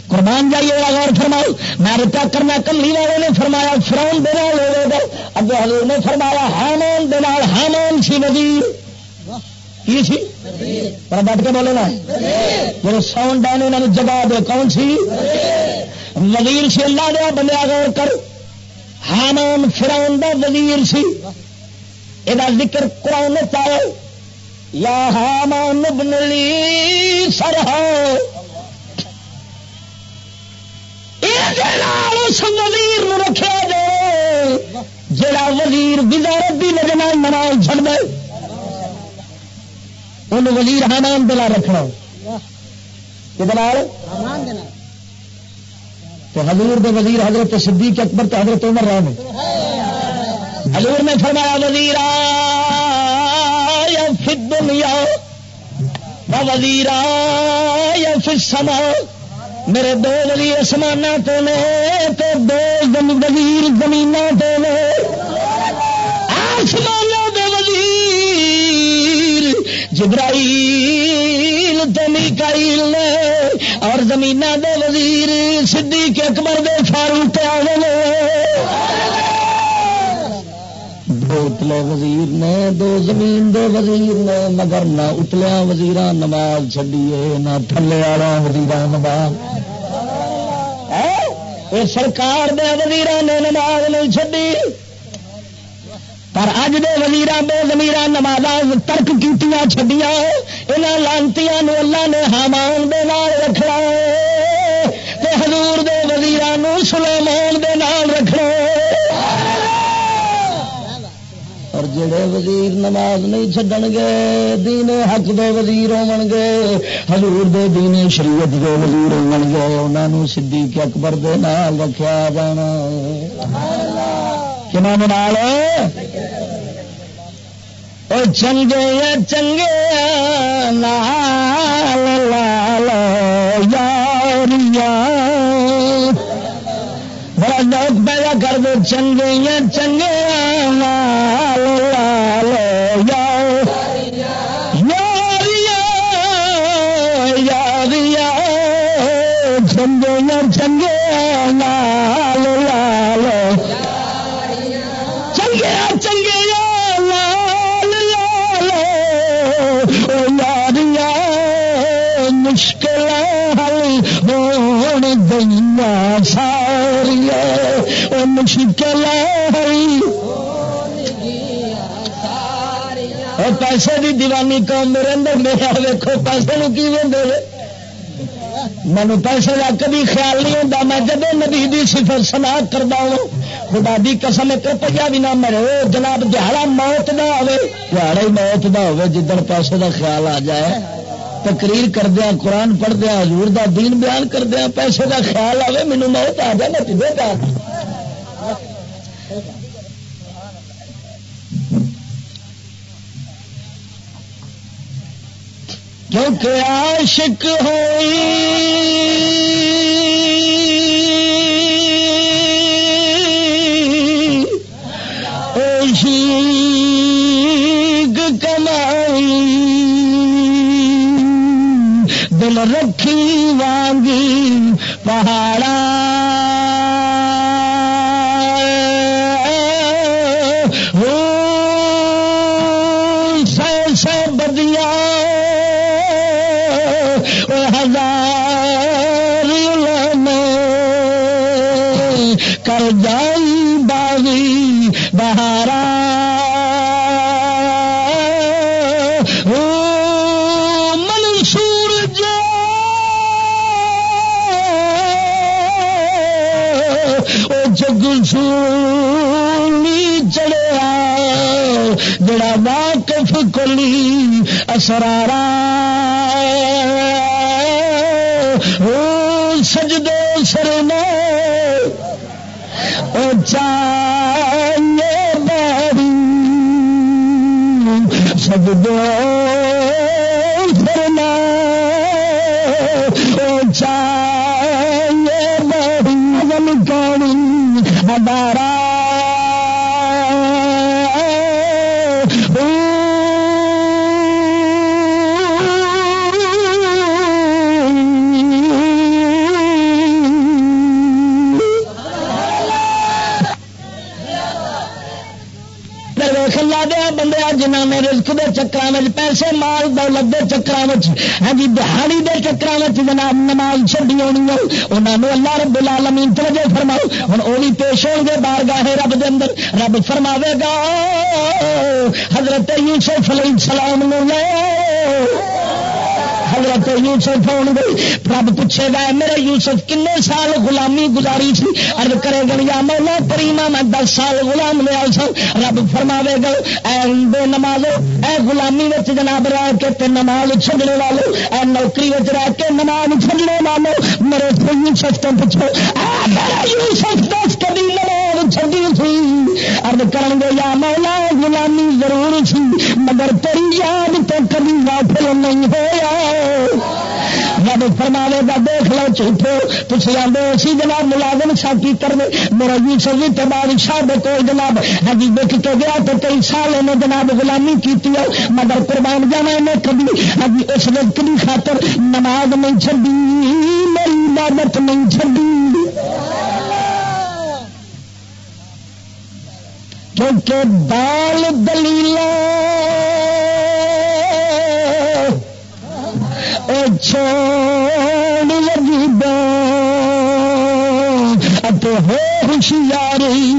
[SPEAKER 2] قربان جائیے غور فرماؤ۔ میں رکا کرنا کملی والے نے فرمایا فرون دے لے گا۔ اگے حضور نے فرمایا ہامان دال ہامان سی وزیر۔ کی سی؟ پر بیٹھ کے بولے نا۔ میرے ساؤنڈ ڈائن انہوں نے جگا دے، کون سی؟ وزیر سی، اللہ دیا بندیا غور کر ہامان فراؤن دا وزیر سی۔ یہ ذکر قرآن چاہے یا حامان ابن لی اس وزیر رکھا جائے جڑا وزیر وزارت کی وجہ منا چڑ دے ان وزیر حامان دلا رکھنا حضور دے وزیر حضرت صدیق اکبر تو حضرت عمر رہے حضور نے فرمایا وزیر یا پھر دنیا وزیر یا پھر سما میرے دو ولی آسمان تو نے، تو دو وزیر زمین تو نے آسمان دے وزیر جبرائیل، تو میکائیل نے، اور زمین دے وزیر صدیق اکبر دے فاروق آنے دو اتلے وزیر نے، دو زمین دے وزیر نے، مگر نہ اتلیا وزیر نماز چڈیے نہ تھلے والا وزیر نماز۔ سرکار دے وزیر نے نماز نہیں چڈی پر اج دے وزیر بے زمیر نماز ترک کیتیاں چڈیا یہاں لانتی اللہ نے حامان دے نال رکھنا حضور دے وزیر سلیمان دے نال رکھنا جڑے وزیر نماز نہیں چڈن گے دین حق دے وزیر ہو گے حضور دے دین شریعت دے وزیر ہو گے انہوں صدیق اکبر دے نال رکھا جانا۔ سبحان کنہ نال؟ او چنگے یا چنگے لال لال یاریاں۔ بڑا لوگ پیدا کر دو چنگے یا چنگے لال چنگے چنگے لال لال۔ چنگے چنگے لال لال۔ یاریا مشکل حل ہو گئی ساریا مشکل پیسے کی دیوانی قوم میرے اندر میرا ویکو پیسے کی مینو پیسے کا کبھی خیال نہیں ہوتا میں جب نبی دی صفر سنا کرتا ہوں، خدا دی قسم ایک روپیہ بھی نہ مرے جناب دہاڑا موت نہ ہوے، دہاڑا ہی موت نہ ہوے جدھر پیسے کا خیال آ جائے، تقریر کردیا قرآن پڑھدیا حضور دا دین بیان کردیا پیسے کا خیال آئے مینو موت آ جائے، میں تجھے گا کے عاشق ہوئی۔ شیگ کمائی دل رکھی وانگی پہاڑا منصوری چڑیا جڑا واقف کلی اسرارا سجدے سرنا چاہیے باری سجدے چکر پیسے مال دولت کے چکر ہاں جی دہاڑی کے چکر جناب نماز چڑی ہونی انہوں نے اللہ رب العالمین توجہ فرماؤ۔ ہوں وہ بھی پیش ہو گے بار گاہے رب دے اندر۔ رب فرماوے گا، حضرت یوسف علیہ السلام لے۔ حضرت یوسف ہو گئی رب پوچھے گا، میرے یوسف کنے سال غلامی گزاری سی؟ ارد کرے گا، یا مولا کریما میں دس سال غلام لیا سا رب فرماوے گا، اے بے نمازو، اے غلامی وچ جناب رہ کے تے نماز چھڈنے والو، اے نوکری وچ رہ کے نماز چھڈنے والو۔ میرے یوسف تو پوچھو، اے میرا یوسف دس کبھی ارد کرن گے، یا مولا، غلامی ضرور سی مگر تیری یاد تو کبھی غافل نہیں ہویا۔ رب فرماوے گا، دیکھ لو جھوٹو تھی آدھے اسی جناب ملازم ساکی کرنے، میرا جی سبھی تو بادشاہ دے کوئی جناب۔ ہاں جی، وک کے گیا تو کئی سال انہیں جناب غلامی کی مگر قربان جانا انہیں کبھی۔ ہاں جی، اس وقت کی خاطر نماز نہیں چڈی میری عبادت نہیں چڈی کیونکہ دال دلیل چھوڑ لگی ہو ہوشیاری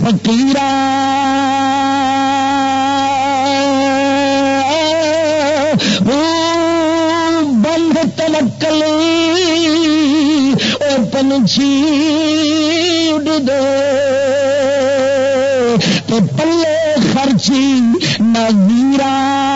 [SPEAKER 2] فکیر بند تلکل او پنچھی اڈ دے پلے خرچی نہ ویران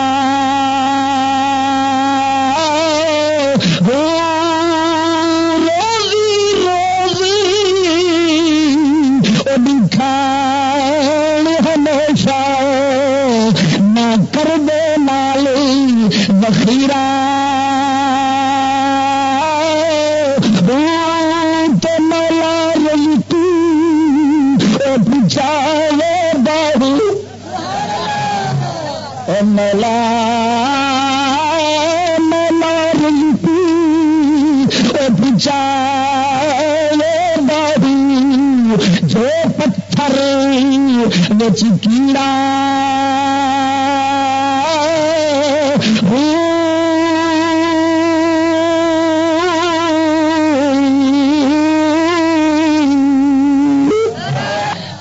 [SPEAKER 2] کیڑا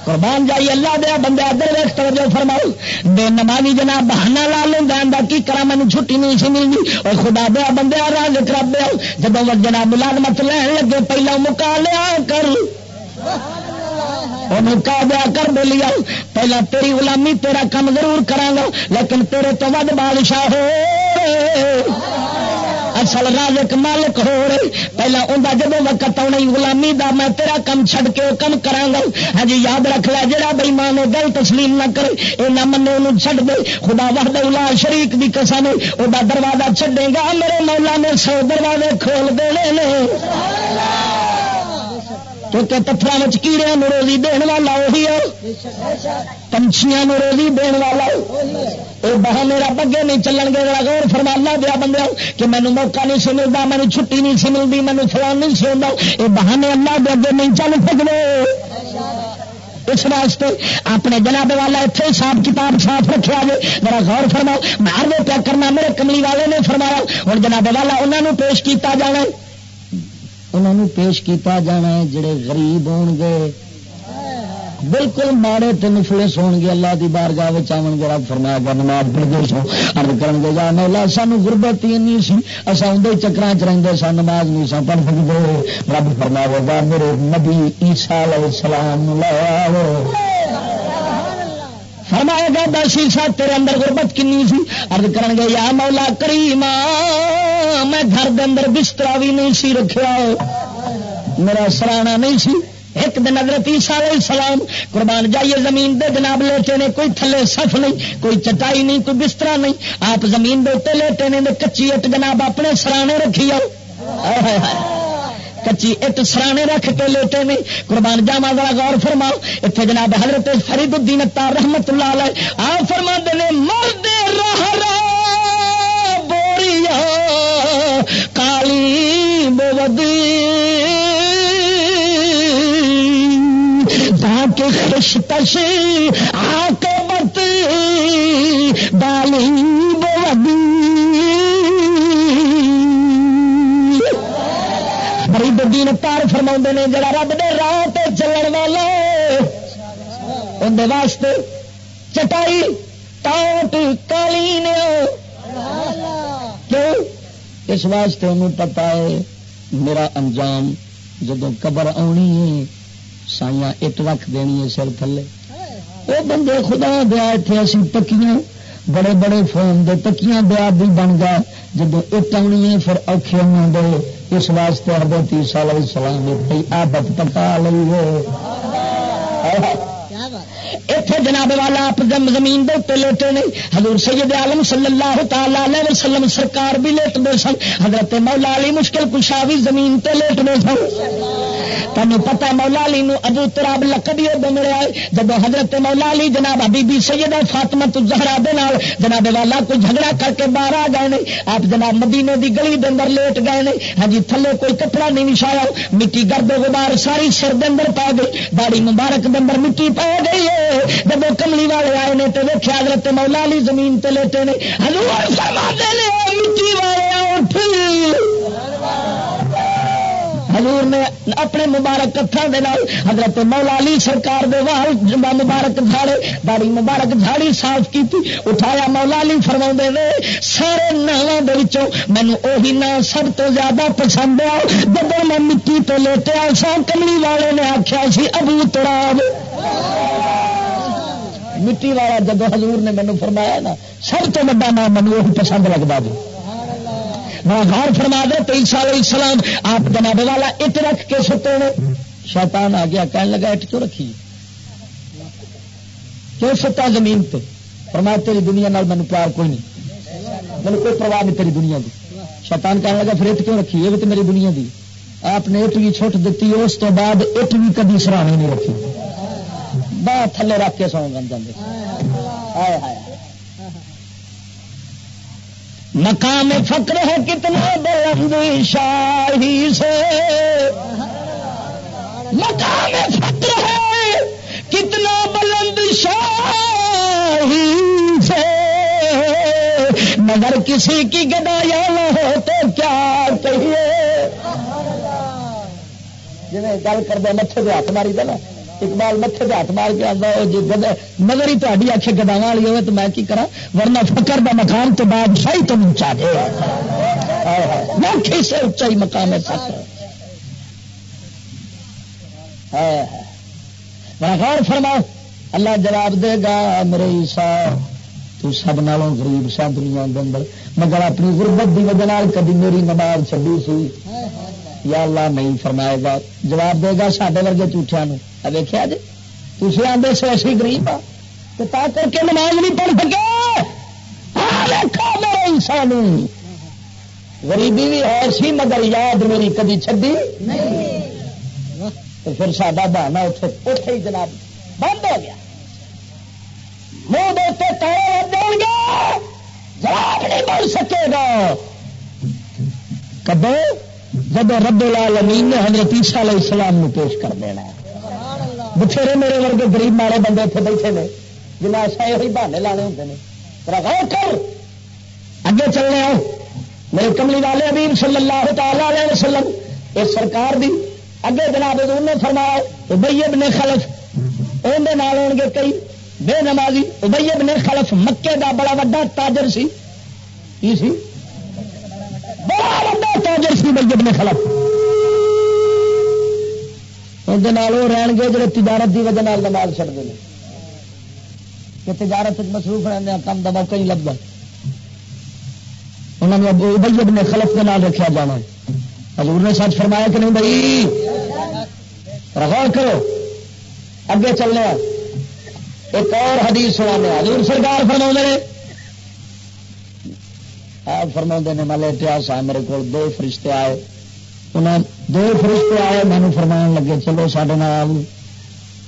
[SPEAKER 2] قربان جائی اللہ دیا بندے ادھر ویس توجہ فرماؤ۔ بے نمازی جناب بہانا لا لینا کی کرا مجھے چھٹی نہیں سی ملنی۔ اور خدا دیا بندے راج کرا دیا جب جناب ملازمت لین لگے، پہلا مکا لیا کر۔ انہوں کہا دیا کر دے لیا۔ پہلا تیری غلامی تیرا کم ضرور کرا گا لیکن تیرے تو ود بادشاہ ہو۔ اصل رازق مالک ہو رہے۔ پہلا انہیں جب وقت آنا غلامی دا میں تیرا کم چھڈ کے کم کرا گا ہاں جی یاد رکھ لیا جا بھائی ماں نے گل تسلیم نہ کرے۔ یہ نہ منے انہوں چھڈ دے۔ خدا وحد الا شریک کی قسم وہ دروازہ چھڈے گا۔ میرے مولا نے سو دروازے کھول دینے کیونکہ پتھر میں کیڑے روزی دن والا وہی ہے۔ پنچیاں روزی دن والا وہ بہ میرا بگے نہیں چلن گے۔ غور فرمانا دیا بندے کہ مینو موقع نہیں سی ملتا مینو چھٹی نہیں سی ملتی مینو فلان نہیں سی ہوتا یہ بہانے اللہ دے اگے نہیں چل سکتے اس واسطے اپنے جناب والا اتنے صاف کتاب صاف رکھا جائے میرا غور فرماؤ مار دے پیا کرنا، میرے کملی والے نے فرمایا ہوں جناب والا انہوں پیش کیتا جانا انہوں پیش کیتا جانا ہے، جڑے غریب ہون گے۔ بالکل ماڑے تو مفلس ہو گے، اللہ کی بارگاہ آن گے۔ رب فرمایا گا نماز پڑھ گئے سو ارد کرن گے جا مولا، سانو غربت ہی نہیں سی۔ اصا اندر چکر چ رہتے سا نماز نہیں سا پڑھ سکتے رب فرمایا گا میرے نبی عیسا علیہ السلام لایا فرمایا گا دس عیسا تیرے اندر غربت کنی سی؟ ارد کر گے، یا مولا کریم، میں گھر دے اندر بستر بھی نہیں سی رکھا میرا سرانا نہیں سی۔ ایک دن حضرت عیسیٰ علیہ السلام، قربان جائیے زمین دے، جناب لیٹے نے کوئی تھلے سف نہیں، کوئی چٹائی نہیں، کوئی بستر نہیں۔ آپ زمین دے لیٹے نے کچی اٹ جناب اپنے سرانے رکھی آؤ کچی اٹ سرانے رکھ کے لیٹے نے۔ قربان جاوا والا غور فرماؤ۔ اتنے جناب حضرت فرید الدین تار رحمت اللہ علیہ آ فرما دے مرد رہ بوریا کالی بودی کے خوش تش آ کے بت بالی۔ بڑی بڑی تار فرما نے، جڑا رب دے راہ تے چلن والا اندر واسطے چٹائی ٹاٹ کالی نے۔ کیوں؟ اس واسطے انہوں پتا ہے، میرا انجام جدو قبر آنی ہے، سائیاں اٹ رکھ دینی ہے سر تھلے۔ وہ بندے خدا دیا اتنے اسی تکیاں بڑے بڑے فون دے تکیاں دیا بھی بن گیا جب اٹ آنی ہے، پھر اوکھے ہونے دے اس واسطے حضرت عیسیٰ علیہ السلام نے آدت پکا لی ہے۔ اتنے جناب والا آپ زمین دے لیٹے نہیں، حضور سید عالم صلی اللہ تعالی وسلم سرکار بھی لیٹتے سن، حضرت مولا علی مشکل کشا بھی زمین تے لیٹتے سن۔ تمہیں پتا مولا علی نو ابو تراب لقب ہی بن رہا ہے جب حضرت مولا علی جناب ابھی بی سید فاطمہ تو زہرا دے نال جناب والا کوئی جھگڑا کر کے باہر آ گئے نے، آپ جناب مدینے دی گلی دے اندر لیٹ گئے نے۔ ہاں جی تھلے کوئی کپڑا نہیں وچھایا مٹی گرد غبار ساری سر دے اندر پا گئی۔ داڑی مبارک دے اندر مٹی پا گئی ہے۔ جب کملی والے آئے نے تو ویکیا حضرت مولا علی زمین تے لیٹے نے۔ حضور فرما دے مٹی والے اٹھ حضور نے اپنے مبارک دے نال حضرت مولا علی سرکار دے وال مبارک جھاڑے داڑی مبارک جھاڑی صاف کی اٹھایا مولا علی فرما نے، سارے ناموں مینو اہی نام سب تو زیادہ پسند آ جب میں مٹی تو لیٹیا سا کملی والے نے آخیا سی، ابو تراب۔ مٹی والا جب حضور نے مینو فرمایا نا، سب تو وا نام مینو پسند لگتا جی۔ میں غور فرما دے تیس سال اسلام آپ جناب والا اٹ رکھ کے ستے نے شیطان آ گیا، کہنے لگا اٹ کیوں رکھی؟ کیوں ستا زمین پہ فرمایا، تیری دنیا نال مینو پیار کوئی نہیں۔ مجھے کوئی پرواہ نہیں تیری دنیا کی شیطان کہنے لگا، پھر اٹ کیوں رکھی؟ یہ بھی تو میری دنیا دی۔ آپ نے اٹ بھی چھوٹ دیتی، اس تو بعد اٹ بھی کبھی سراہی نہیں رکھی۔ بہت تھلے رکھ کے سو بن جاتے ہائے ہائے۔ مقام فکر ہے کتنا بلند شاہی سے۔ مقام فکر ہے کتنا بلند شاہی سے۔ مگر کسی کی گدایا نہ ہو تو کیا کہیے؟ جی گل کر دے مچھر کے ہاتھ ماری دینا اقبال متے پہ ہاتھ مار کے آتا جی نظر ہی تاری آخ گدا والی ہوئے تو میں کی کرا ورنہ فکر کا مقام تو بعد شاہی تو اچا دے سے اچا ہی مقام ہے فکر غور فرماؤ، اللہ جواب دے گا، میرے عیسا تو سب نالوں غریب سا دنیا کے اندر۔ مگر اپنی غربت کی وجہ کبھی میری نماز چلی سی۔ یا اللہ نہیں فرمائے گا۔ جواب دے گا سڈے ورگے جھوٹیا ویخیا جی؟ تھی آدھے سے ایسی گریب آ تو کر کے نماز نہیں پڑھ سکے۔ ہاں، میرے انسان غریبی بھی ہے سی، مگر یاد میری کدی چڈی تو پھر ساڈا بہانا اتنے اتے ہی جناب بند ہو گیا۔ منہ دیتے تارے دیں گے۔ جواب نہیں بول سکے گا۔ کدو جب رب العالمین نے حضرت عیسیٰ علیہ السلام نو پیش کر دینا بتھیرے میرے ورگے غریب مارے بندے اتنے بیٹھے نے جنہیں ایسا یہ بہانے لانے ہوتے ہیں غور کر۔ اگے چلنے آؤ۔ میرے کملی والے ابھی صلی اللہ تعالی علیہ وسلم، اس سرکار دی اگے جناب نے فرمایا ابئی ابن خلف۔ اندر ہو گے کئی۔ بے نمازی ابئی ابن خلف مکے دا بڑا وا تاجر سی۔ کی سی؟ بڑا وا تاجر سی بئی ابن خلف اندر وہ رہن گے جڑے تجارت کی وجہ نماز چڑھتے ہیں. کہ تجارت مصروف رہنے ہاں، کم کا موقع نہیں لگتا انہوں نے ابئی ابن خلف کے نام رکھا جانا حضور نے سچ فرمایا کہ نہیں بھائی؟ غور کرو. اگے چلنے ایک اور حدیث سنا حضور سرکار فرما نے آپ فرما نے مل اتہاس آئے، میرے کو دو فرشتے آئے۔ انہیں دو فرشتے آئے مینو فرمان لگے، چلو سڈے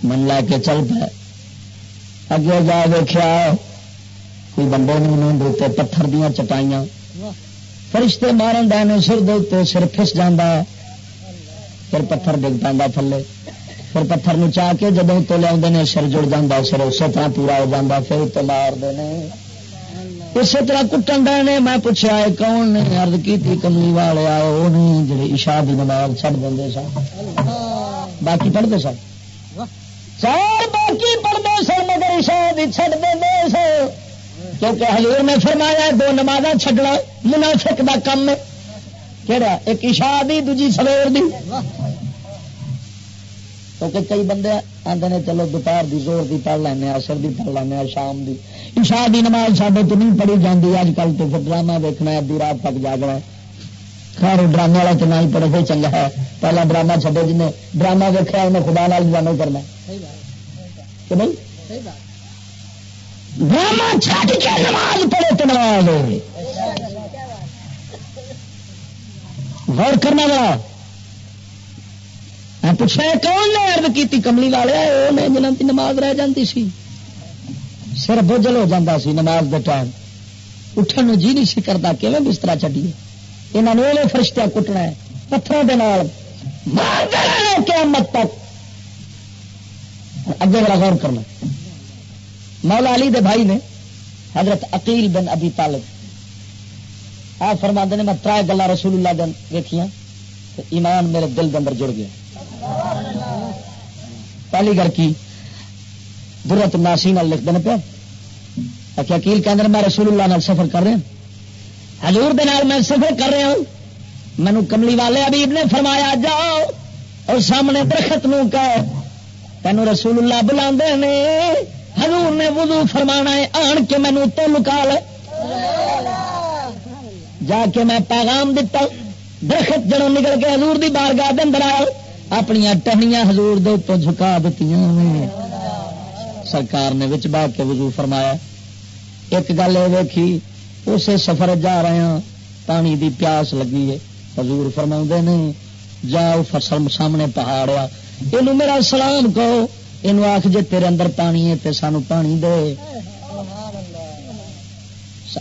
[SPEAKER 2] من لے کے چل پائے اگے جا دیکھا کوئی بندے نہیں دیتے پتھر دیا چٹائیاں۔ فرشتے مارن ڈے سر دے سر پس جانا پھر پتھر ڈگ پہ تھلے۔ پھر پتھر چاہ کے جدو تو لیا سر جڑ جا سر اسی طرح پورا ہو جاتا پھر تو مار دے اسی طرح کٹن ڈے میں پوچھا ہے، کون نے ارد کی کملی والے؟ آئے وہ نہیں جی اشا کی نماز چڑھ دیں سن۔ باقی پڑھتے سن؟ چار باقی پڑھتے سن، مگر اشا بھی چڑھ دیں سن۔ کیونکہ حضور نے فرمایا دو نماز چھڈنا منافق دا کم ہے۔ کہڑا ایک عشاء دی، دوجی سویر دی۔ کیونکہ کئی بندے آتے ہیں چلو دوپہر دی زور دی پڑھ لینا اثر دی پڑھ لینا شام دی۔ عشاء دی نماز سڈے تو نہیں پڑھی جاتی اج کل تو پھر ڈرامہ دیکھنا ادی رات تک جاگنا خیر ڈرامے والا تو نہ ہی پڑھے چنگا ہے۔ پہلا ڈرامہ چھڈے جن ڈرامہ دیکھا انہیں خدا نال جانو کرنا کہ نہیں ڈرامہ چھٹ کے نماز پڑھے تو نماز غور کرنا میں پوچھا کون نے ارد کی کملی والے؟ وہ جنہوں کی نماز رہ جاتی سی۔ سر بوجل ہو جاتا سی نماز دے ٹائم۔ اٹھن جی نہیں سی کرتا کہ بستر چڈیے؟ یہاں نے فرشتہ کٹنا ہے پتھروں کے نال۔ قیامت تک۔ اگے بڑا غور کرنا۔ مولا علی دے بھائی نے حضرت عقیل بن ابی طالب، آپ فرما نے، میں ترائے گلا رسول اللہ دن دیکھیا ایمان میرے دل کے اندر جڑ گیا۔ پہلی گھر کی درت ناسی نال لکھ دینا پیا۔ کہ عقیل کے اندر میں رسول اللہ نال سفر کر رہا حضور دے نال میں سفر کر رہا ہوں۔ مینو کملی والے ابیب نے فرمایا، جاؤ اور سامنے درخت نو کہ تینوں رسول اللہ بلا حضور نے وضو فرمانا ہے، آن کے مینو تو لکال جا کے میں پیغام دتا درخت جڑوں نکل کے حضور دی بارگاہ دے اندر آیا۔ اپنی ٹہنیاں حضور دے تو جھکا دیتی سرکار نے وچ باغ کے وضو فرمایا۔ ایک گل یہ دیکھی اسے سفر جا رہے ہیں پانی دی پیاس لگی ہے حضور فرما نے جاؤ فصل سامنے پہاڑ آ۔ یہ میرا سلام کہو۔ یہ آخ جی تیرے اندر پانی ہے تو سانو پانی دے۔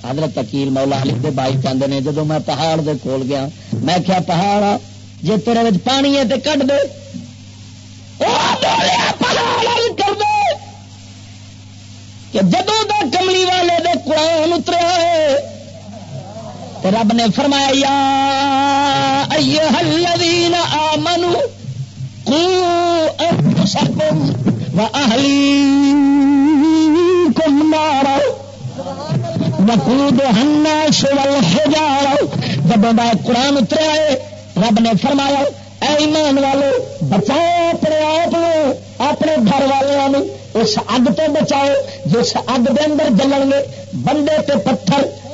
[SPEAKER 2] حضرت تکیل مولا علی دے بائی کہتے ہیں جدو میں پہاڑ دے کول گیا، میں کیا پہاڑ آ۔ جی تیرے پانی ہے تو کٹ دے۔ کر دے۔ کہ جدو دا کملی والے دے قرآن اتریا ہے رب نے فرمایا، یا ایہا الذین آمنوا قو انفسکم نارا جب قرآن اتریا ہے رب نے فرمایا، اے ایمان والو، بچاؤ اپنے آپ اپنے گھر والوں اس اگ تو بچاؤ، جس اگ دے اندر جلن گے بندے تے پتھر